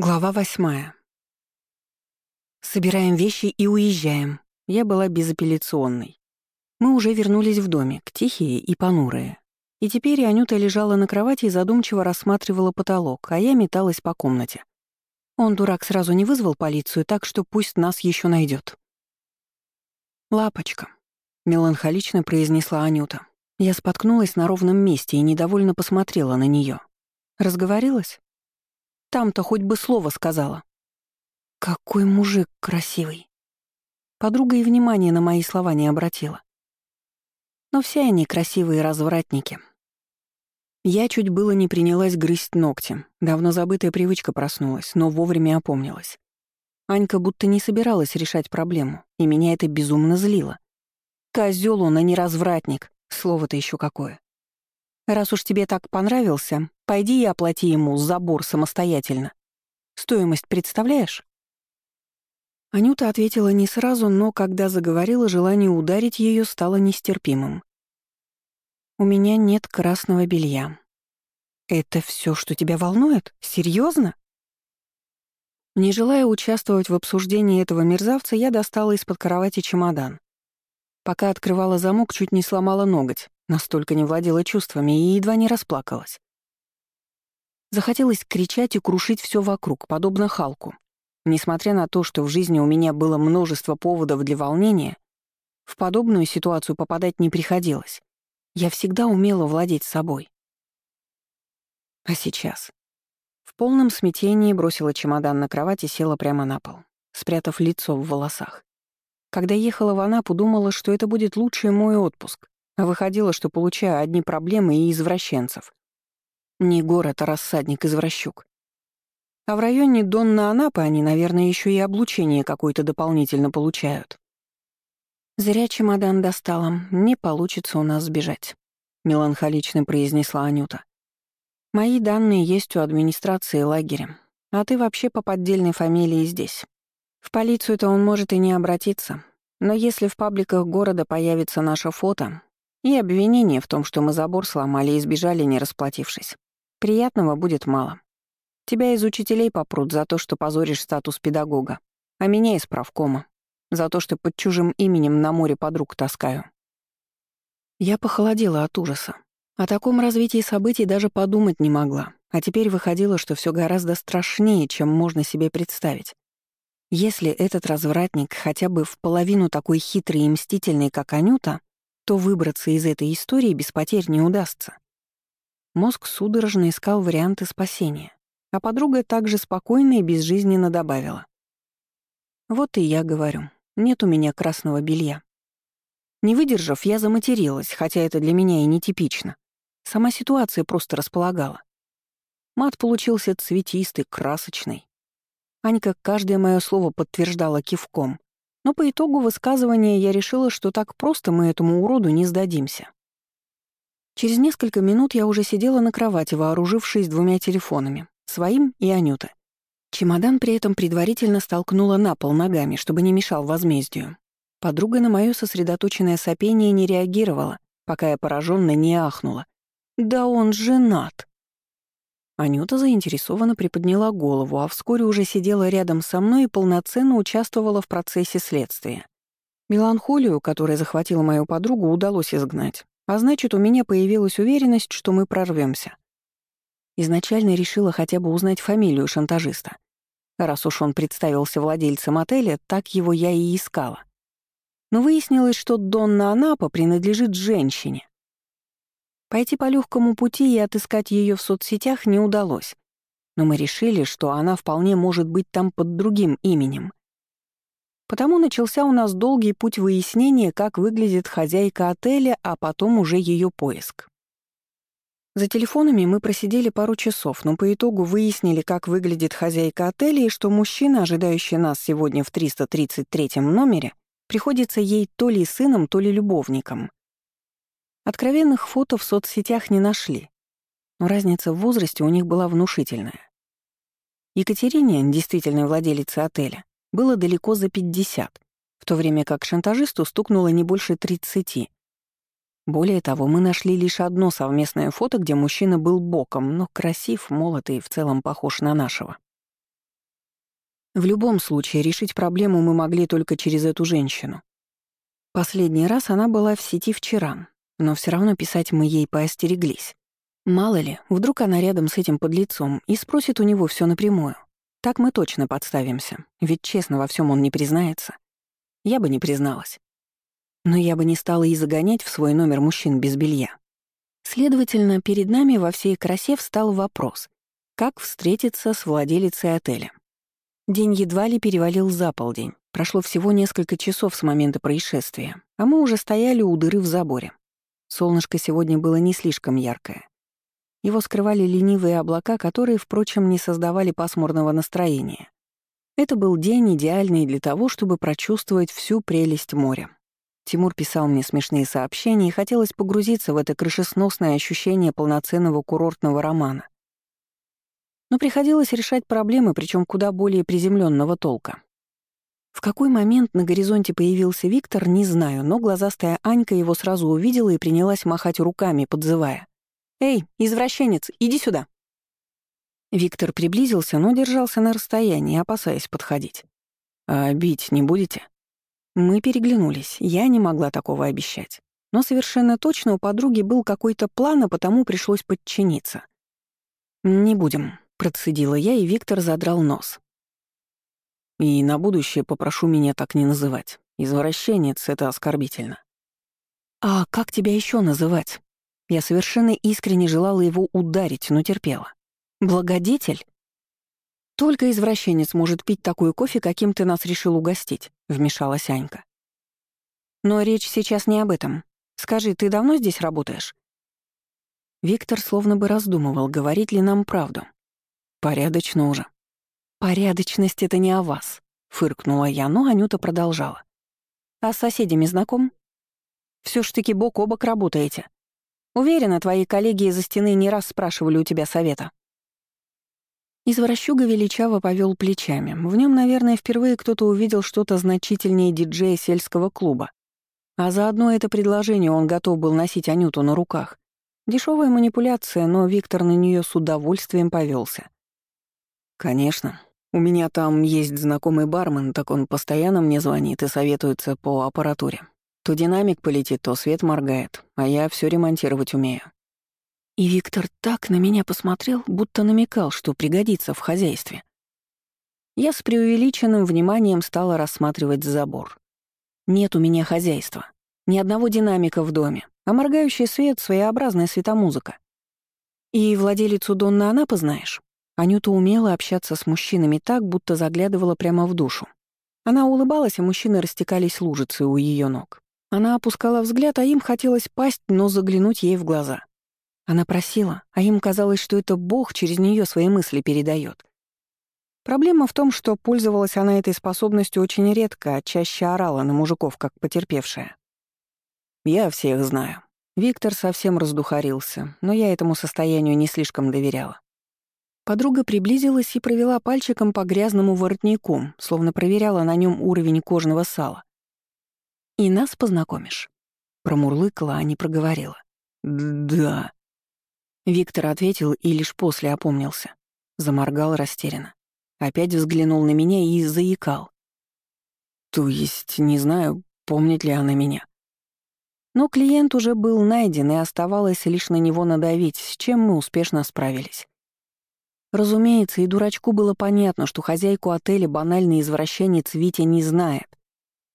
Глава восьмая. Собираем вещи и уезжаем. Я была безапелляционной. Мы уже вернулись в домик, тихие и понурые. И теперь Анюта лежала на кровати и задумчиво рассматривала потолок, а я металась по комнате. Он, дурак, сразу не вызвал полицию, так что пусть нас еще найдет. «Лапочка», — меланхолично произнесла Анюта. Я споткнулась на ровном месте и недовольно посмотрела на нее. Разговорилась? Там-то хоть бы слово сказала. Какой мужик красивый. Подруга и внимания на мои слова не обратила. Но все они красивые развратники. Я чуть было не принялась грызть ногти. Давно забытая привычка проснулась, но вовремя опомнилась. Анька будто не собиралась решать проблему, и меня это безумно злило. Козёл он, а не развратник. Слово-то еще какое. Раз уж тебе так понравился, пойди и оплати ему забор самостоятельно. Стоимость представляешь?» Анюта ответила не сразу, но когда заговорила, желание ударить ее стало нестерпимым. «У меня нет красного белья». «Это все, что тебя волнует? Серьезно? Не желая участвовать в обсуждении этого мерзавца, я достала из-под кровати чемодан. Пока открывала замок, чуть не сломала ноготь. Настолько не владела чувствами и едва не расплакалась. Захотелось кричать и крушить все вокруг, подобно Халку. Несмотря на то, что в жизни у меня было множество поводов для волнения, в подобную ситуацию попадать не приходилось. Я всегда умела владеть собой. А сейчас? В полном смятении бросила чемодан на кровать и села прямо на пол, спрятав лицо в волосах. Когда ехала в Анапу, думала, что это будет лучший мой отпуск, а выходило, что получаю одни проблемы и извращенцев. Не город, а рассадник извращук. А в районе Донна Анапы они, наверное, еще и облучение какое-то дополнительно получают. «Зря чемодан достала, не получится у нас сбежать», — меланхолично произнесла Анюта. «Мои данные есть у администрации лагеря, а ты вообще по поддельной фамилии здесь. В полицию-то он может и не обратиться, но если в пабликах города появится наше фото, и обвинение в том, что мы забор сломали и сбежали, не расплатившись. Приятного будет мало. Тебя из учителей попрут за то, что позоришь статус педагога, а меня из правкома, за то, что под чужим именем на море подруг таскаю. Я похолодела от ужаса. О таком развитии событий даже подумать не могла, а теперь выходило, что все гораздо страшнее, чем можно себе представить. Если этот развратник хотя бы в половину такой хитрый и мстительный, как Анюта, то выбраться из этой истории без потерь не удастся. Мозг судорожно искал варианты спасения, а подруга также спокойно и безжизненно добавила. «Вот и я говорю, нет у меня красного белья». Не выдержав, я заматерилась, хотя это для меня и нетипично. Сама ситуация просто располагала. Мат получился цветистый, красочный. Анька каждое мое слово подтверждала кивком, но по итогу высказывания я решила, что так просто мы этому уроду не сдадимся. Через несколько минут я уже сидела на кровати, вооружившись двумя телефонами, своим и Анюты. Чемодан при этом предварительно столкнула на пол ногами, чтобы не мешал возмездию. Подруга на мое сосредоточенное сопение не реагировала, пока я пораженно не ахнула. «Да он женат!» Анюта заинтересованно приподняла голову, а вскоре уже сидела рядом со мной и полноценно участвовала в процессе следствия. Меланхолию, которая захватила мою подругу, удалось изгнать. А значит, у меня появилась уверенность, что мы прорвемся. Изначально решила хотя бы узнать фамилию шантажиста. Раз уж он представился владельцем отеля, так его я и искала. Но выяснилось, что Донна Анапа принадлежит женщине. Пойти по легкому пути и отыскать ее в соцсетях не удалось. Но мы решили, что она вполне может быть там под другим именем. Потому начался у нас долгий путь выяснения, как выглядит хозяйка отеля, а потом уже ее поиск. За телефонами мы просидели пару часов, но по итогу выяснили, как выглядит хозяйка отеля и что мужчина, ожидающий нас сегодня в 333 номере, приходится ей то ли сыном, то ли любовником. Откровенных фото в соцсетях не нашли, но разница в возрасте у них была внушительная. Екатерине, действительной владелице отеля, было далеко за 50, в то время как шантажисту стукнуло не больше 30. Более того, мы нашли лишь одно совместное фото, где мужчина был боком, но красив, молод и в целом похож на нашего. В любом случае, решить проблему мы могли только через эту женщину. Последний раз она была в сети вчера, но все равно писать мы ей поостереглись. Мало ли, вдруг она рядом с этим подлецом и спросит у него все напрямую. Так мы точно подставимся, ведь честно во всем он не признается. Я бы не призналась. Но я бы не стала и загонять в свой номер мужчин без белья. Следовательно, перед нами во всей красе встал вопрос, как встретиться с владелицей отеля. День едва ли перевалил за полдень. Прошло всего несколько часов с момента происшествия, а мы уже стояли у дыры в заборе. Солнышко сегодня было не слишком яркое. Его скрывали ленивые облака, которые, впрочем, не создавали пасмурного настроения. Это был день идеальный для того, чтобы прочувствовать всю прелесть моря. Тимур писал мне смешные сообщения, и хотелось погрузиться в это крышесносное ощущение полноценного курортного романа. Но приходилось решать проблемы, причем куда более приземленного толка. В какой момент на горизонте появился Виктор, не знаю, но глазастая Анька его сразу увидела и принялась махать руками, подзывая. «Эй, извращенец, иди сюда!» Виктор приблизился, но держался на расстоянии, опасаясь подходить. «А бить не будете?» Мы переглянулись, я не могла такого обещать. Но совершенно точно у подруги был какой-то план, а потому пришлось подчиниться. «Не будем», — процедила я, и Виктор задрал нос. «И на будущее попрошу меня так не называть. Извращенец — это оскорбительно». «А как тебя еще называть?» Я совершенно искренне желала его ударить, но терпела. «Благодетель?» «Только извращенец может пить такой кофе, каким ты нас решил угостить», — вмешалась Анька. «Но речь сейчас не об этом. Скажи, ты давно здесь работаешь?» Виктор словно бы раздумывал, говорить ли нам правду. «Порядочно уже». «Порядочность — это не о вас», — фыркнула я, но Анюта продолжала. «А с соседями знаком? Все ж таки бок о бок работаете. Уверена, твои коллеги из-за стены не раз спрашивали у тебя совета». Извращуга величаво повел плечами. В нем, наверное, впервые кто-то увидел что-то значительнее диджея сельского клуба. А заодно это предложение он готов был носить Анюту на руках. Дешевая манипуляция, но Виктор на нее с удовольствием повелся. «Конечно. У меня там есть знакомый бармен, так он постоянно мне звонит и советуется по аппаратуре. То динамик полетит, то свет моргает, а я все ремонтировать умею. И Виктор так на меня посмотрел, будто намекал, что пригодится в хозяйстве. Я с преувеличенным вниманием стала рассматривать забор. Нет у меня хозяйства. Ни одного динамика в доме, а моргающий свет — своеобразная светомузыка. И владелицу Донны Анапы знаешь? Анюта умела общаться с мужчинами так, будто заглядывала прямо в душу. Она улыбалась, а мужчины растекались лужицы у ее ног. Она опускала взгляд, а им хотелось пасть, но заглянуть ей в глаза. Она просила, а им казалось, что это Бог через нее свои мысли передает. Проблема в том, что пользовалась она этой способностью очень редко, а чаще орала на мужиков, как потерпевшая. «Я всех знаю». Виктор совсем раздухарился, но я этому состоянию не слишком доверяла. Подруга приблизилась и провела пальчиком по грязному воротнику, словно проверяла на нем уровень кожного сала. «И нас познакомишь?» Промурлыкала, а не проговорила. «Да». Виктор ответил и лишь после опомнился. Заморгал растерянно. Опять взглянул на меня и заикал. «То есть, не знаю, помнит ли она меня». Но клиент уже был найден, и оставалось лишь на него надавить, с чем мы успешно справились. Разумеется, и дурачку было понятно, что хозяйку отеля банальный извращенец Витя не знает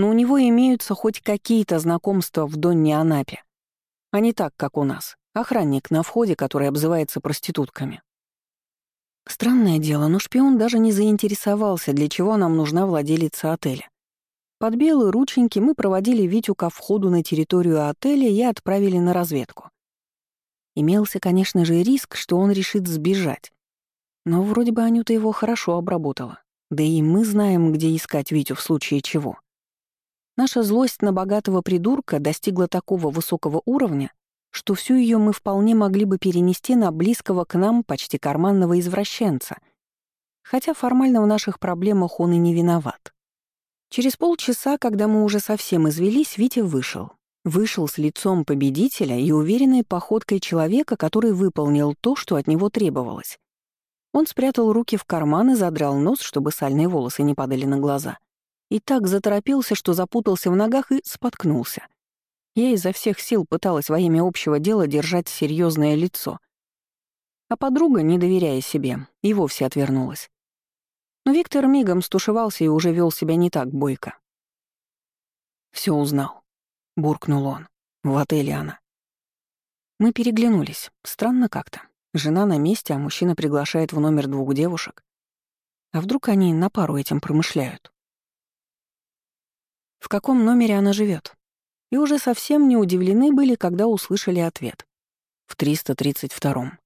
но у него имеются хоть какие-то знакомства в Донне Анапе. А не так, как у нас. Охранник на входе, который обзывается проститутками. Странное дело, но шпион даже не заинтересовался, для чего нам нужна владелица отеля. Под белые рученьки мы проводили Витю ко входу на территорию отеля и отправили на разведку. Имелся, конечно же, риск, что он решит сбежать. Но вроде бы Анюта его хорошо обработала. Да и мы знаем, где искать Витю в случае чего. Наша злость на богатого придурка достигла такого высокого уровня, что всю ее мы вполне могли бы перенести на близкого к нам почти карманного извращенца, хотя формально в наших проблемах он и не виноват. Через полчаса, когда мы уже совсем извелись, Витя вышел. Вышел с лицом победителя и уверенной походкой человека, который выполнил то, что от него требовалось. Он спрятал руки в карман и задрал нос, чтобы сальные волосы не падали на глаза. И так заторопился, что запутался в ногах и споткнулся. Я изо всех сил пыталась во имя общего дела держать серьезное лицо. А подруга, не доверяя себе, и вовсе отвернулась. Но Виктор мигом стушевался и уже вел себя не так бойко. Все узнал», — буркнул он. «В отеле она». Мы переглянулись. Странно как-то. Жена на месте, а мужчина приглашает в номер двух девушек. А вдруг они на пару этим промышляют? В каком номере она живет? И уже совсем не удивлены были, когда услышали ответ. В 332-м.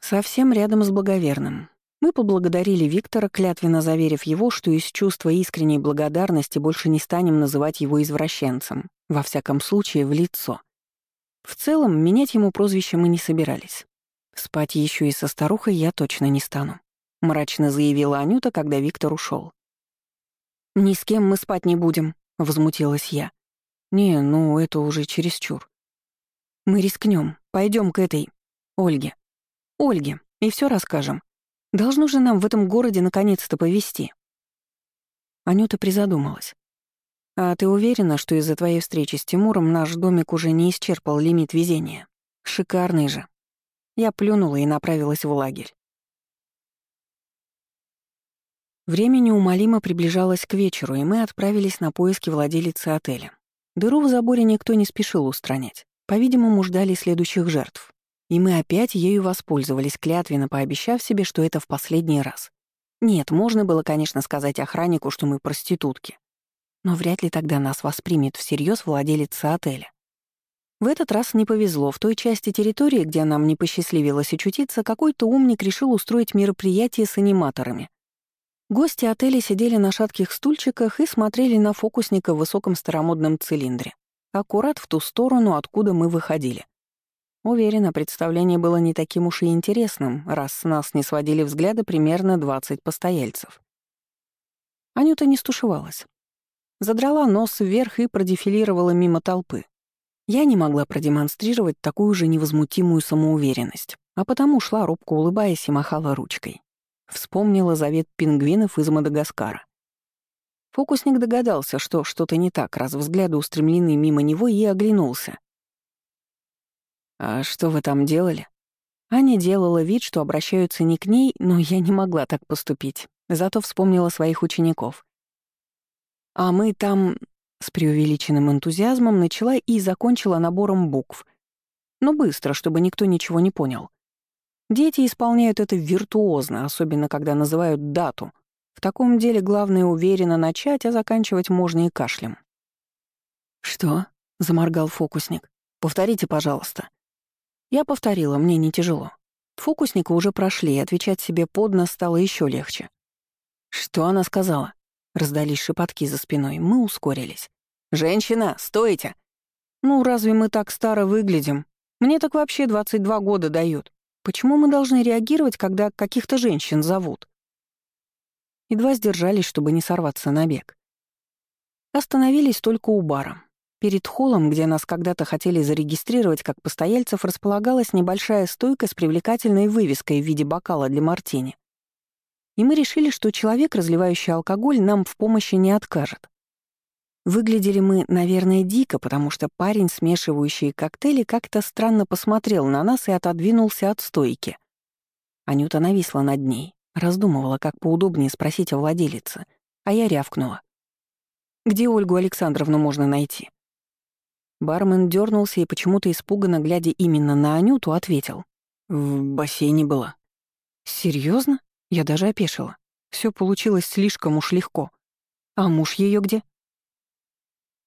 Совсем рядом с благоверным. Мы поблагодарили Виктора, клятвенно заверив его, что из чувства искренней благодарности больше не станем называть его извращенцем, во всяком случае в лицо. В целом, менять ему прозвище мы не собирались. Спать еще и со старухой я точно не стану, мрачно заявила Анюта, когда Виктор ушел. Ни с кем мы спать не будем, возмутилась я. Не, ну это уже чересчур. Мы рискнем, пойдем к этой Ольге. Ольге, и все расскажем. Должно же нам в этом городе наконец-то повезти. Анюта призадумалась. «А ты уверена, что из-за твоей встречи с Тимуром наш домик уже не исчерпал лимит везения? Шикарный же. Я плюнула и направилась в лагерь. Время неумолимо приближалось к вечеру, и мы отправились на поиски владелицы отеля. Дыру в заборе никто не спешил устранять. По-видимому, ждали следующих жертв. И мы опять ею воспользовались, клятвенно пообещав себе, что это в последний раз. Нет, можно было, конечно, сказать охраннику, что мы проститутки. Но вряд ли тогда нас воспримет всерьез владелица отеля. В этот раз не повезло. В той части территории, где нам не посчастливилось очутиться, какой-то умник решил устроить мероприятие с аниматорами. Гости отеля сидели на шатких стульчиках и смотрели на фокусника в высоком старомодном цилиндре, аккурат в ту сторону, откуда мы выходили. Уверена, представление было не таким уж и интересным, раз с нас не сводили взгляды примерно 20 постояльцев. Анюта не стушевалась. Задрала нос вверх и продефилировала мимо толпы. Я не могла продемонстрировать такую же невозмутимую самоуверенность, а потому шла робко улыбаясь и махала ручкой. Вспомнила завет пингвинов из Мадагаскара. Фокусник догадался, что что-то не так, раз взгляды устремлены мимо него, и оглянулся. «А что вы там делали?» Аня делала вид, что обращаются не к ней, но я не могла так поступить, зато вспомнила своих учеников. «А мы там с преувеличенным энтузиазмом начала и закончила набором букв. Но быстро, чтобы никто ничего не понял. Дети исполняют это виртуозно, особенно когда называют дату. В таком деле главное уверенно начать, а заканчивать можно и кашлем. «Что?» — заморгал фокусник. «Повторите, пожалуйста». Я повторила, мне не тяжело. Фокусника уже прошли, и отвечать себе под нос стало еще легче. «Что она сказала?» Раздались шепотки за спиной. Мы ускорились. «Женщина, стойте!» «Ну, разве мы так старо выглядим? Мне так вообще 22 года дают. Почему мы должны реагировать, когда каких-то женщин зовут?» Едва сдержались, чтобы не сорваться на бег. Остановились только у бара. Перед холлом, где нас когда-то хотели зарегистрировать как постояльцев, располагалась небольшая стойка с привлекательной вывеской в виде бокала для мартини и мы решили, что человек, разливающий алкоголь, нам в помощи не откажет. Выглядели мы, наверное, дико, потому что парень, смешивающий коктейли, как-то странно посмотрел на нас и отодвинулся от стойки. Анюта нависла над ней, раздумывала, как поудобнее спросить о владелице, а я рявкнула. «Где Ольгу Александровну можно найти?» Бармен дернулся и почему-то испуганно, глядя именно на Анюту, ответил. «В бассейне была». Серьезно? Я даже опешила. Все получилось слишком уж легко. А муж ее где?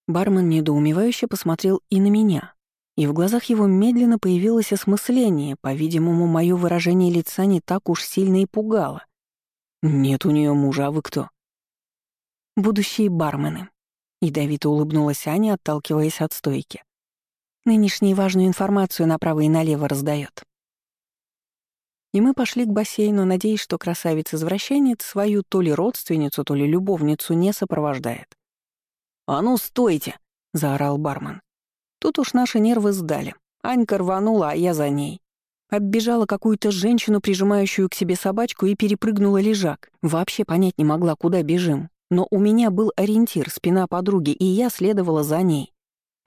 Бармен недоумевающе посмотрел и на меня, и в глазах его медленно появилось осмысление, по-видимому, мое выражение лица не так уж сильно и пугало. «Нет у нее мужа, а вы кто?» «Будущие бармены», — ядовито улыбнулась Аня, отталкиваясь от стойки. «Нынешнюю важную информацию направо и налево раздает. И мы пошли к бассейну, надеясь, что красавец-извращенец свою то ли родственницу, то ли любовницу не сопровождает. «А ну, стойте!» — заорал бармен. Тут уж наши нервы сдали. Анька рванула, а я за ней. Оббежала какую-то женщину, прижимающую к себе собачку, и перепрыгнула лежак. Вообще понять не могла, куда бежим. Но у меня был ориентир, спина подруги, и я следовала за ней.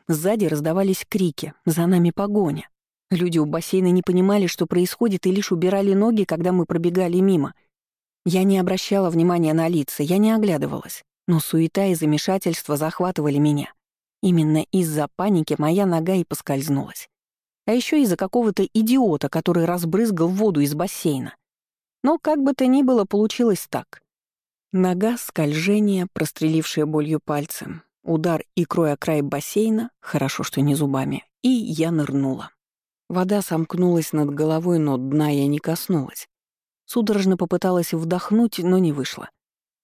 Сзади раздавались крики, за нами погоня. Люди у бассейна не понимали, что происходит, и лишь убирали ноги, когда мы пробегали мимо. Я не обращала внимания на лица, я не оглядывалась. Но суета и замешательство захватывали меня. Именно из-за паники моя нога и поскользнулась. А еще из-за какого-то идиота, который разбрызгал воду из бассейна. Но как бы то ни было, получилось так. Нога, скольжение, прострелившая болью пальцем, удар икрой о край бассейна, хорошо, что не зубами, и я нырнула. Вода сомкнулась над головой, но дна я не коснулась. Судорожно попыталась вдохнуть, но не вышло.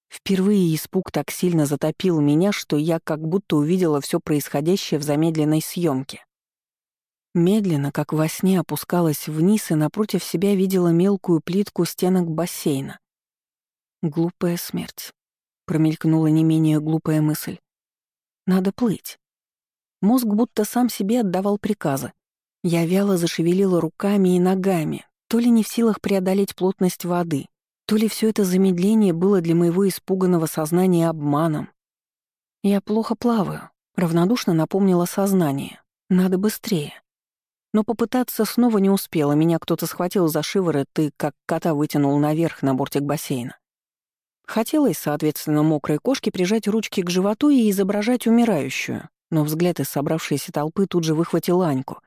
Впервые испуг так сильно затопил меня, что я как будто увидела все происходящее в замедленной съемке. Медленно, как во сне, опускалась вниз и напротив себя видела мелкую плитку стенок бассейна. Глупая смерть. Промелькнула не менее глупая мысль. Надо плыть. Мозг будто сам себе отдавал приказы. Я вяло зашевелила руками и ногами, то ли не в силах преодолеть плотность воды, то ли все это замедление было для моего испуганного сознания обманом. Я плохо плаваю, равнодушно напомнила сознание. Надо быстрее. Но попытаться снова не успела, меня кто-то схватил за шиворот и как кота вытянул наверх на бортик бассейна. Хотелось, соответственно, мокрой кошке прижать ручки к животу и изображать умирающую, но взгляд из собравшейся толпы тут же выхватил Аньку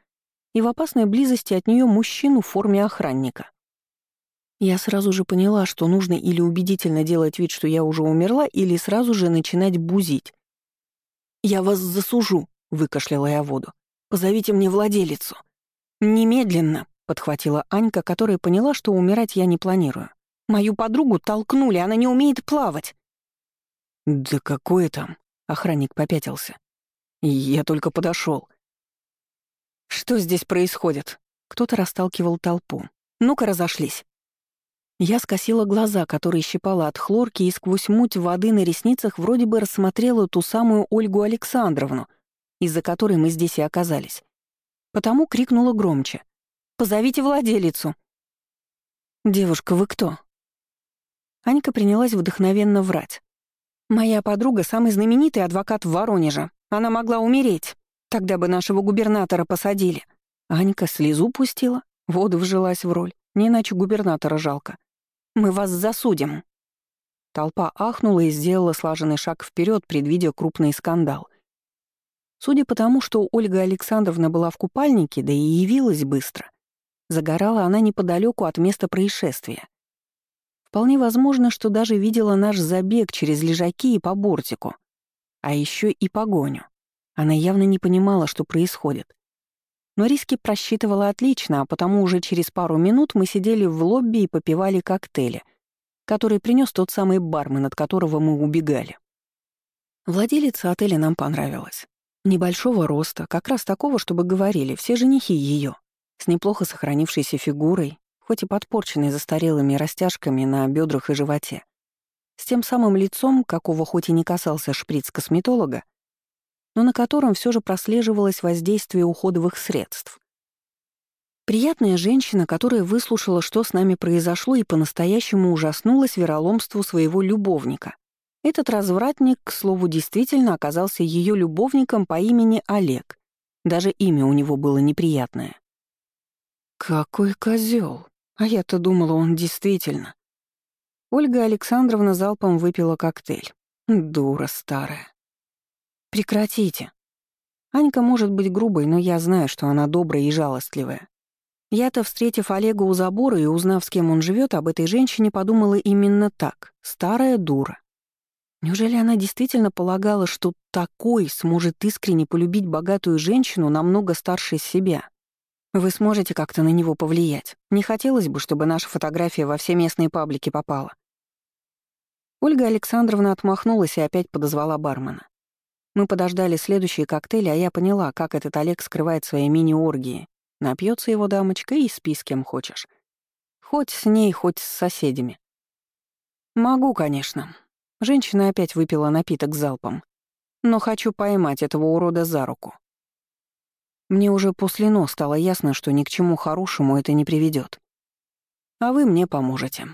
и в опасной близости от нее мужчину в форме охранника. Я сразу же поняла, что нужно или убедительно делать вид, что я уже умерла, или сразу же начинать бузить. «Я вас засужу», — выкашляла я воду. «Позовите мне владелицу». «Немедленно», — подхватила Анька, которая поняла, что умирать я не планирую. «Мою подругу толкнули, она не умеет плавать». «Да какое там?» — охранник попятился. «Я только подошел. «Что здесь происходит?» Кто-то расталкивал толпу. «Ну-ка, разошлись». Я скосила глаза, которые щипала от хлорки, и сквозь муть воды на ресницах вроде бы рассмотрела ту самую Ольгу Александровну, из-за которой мы здесь и оказались. Потому крикнула громче. «Позовите владелицу!» «Девушка, вы кто?» Анька принялась вдохновенно врать. «Моя подруга — самый знаменитый адвокат в Воронеже. Она могла умереть. Тогда бы нашего губернатора посадили». Анька слезу пустила, воду вжилась в роль. Не иначе губернатора жалко. Мы вас засудим». Толпа ахнула и сделала слаженный шаг вперед, предвидя крупный скандал. Судя по тому, что Ольга Александровна была в купальнике, да и явилась быстро, загорала она неподалеку от места происшествия. Вполне возможно, что даже видела наш забег через лежаки и по бортику, а еще и погоню. Она явно не понимала, что происходит. Но риски просчитывала отлично, а потому уже через пару минут мы сидели в лобби и попивали коктейли, который принес тот самый бармен, от которого мы убегали. Владелица отеля нам понравилась. Небольшого роста, как раз такого, чтобы говорили все женихи ее, с неплохо сохранившейся фигурой, хоть и подпорченной застарелыми растяжками на бедрах и животе. С тем самым лицом, какого хоть и не касался шприц косметолога, но на котором все же прослеживалось воздействие уходовых средств. Приятная женщина, которая выслушала, что с нами произошло, и по-настоящему ужаснулась вероломству своего любовника. Этот развратник, к слову, действительно оказался ее любовником по имени Олег. Даже имя у него было неприятное. «Какой козел! А я-то думала, он действительно...» Ольга Александровна залпом выпила коктейль. Дура старая. «Прекратите». Анька может быть грубой, но я знаю, что она добрая и жалостливая. Я-то, встретив Олега у забора и узнав, с кем он живет, об этой женщине подумала именно так. Старая дура. Неужели она действительно полагала, что такой сможет искренне полюбить богатую женщину намного старше себя? Вы сможете как-то на него повлиять. Не хотелось бы, чтобы наша фотография во все местные паблики попала. Ольга Александровна отмахнулась и опять подозвала бармена. Мы подождали следующие коктейли, а я поняла, как этот Олег скрывает свои мини-оргии. Напьется его дамочка и спи с кем хочешь. Хоть с ней, хоть с соседями. Могу, конечно. Женщина опять выпила напиток залпом. Но хочу поймать этого урода за руку. Мне уже после «но» стало ясно, что ни к чему хорошему это не приведет. А вы мне поможете.